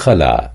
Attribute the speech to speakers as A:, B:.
A: خلع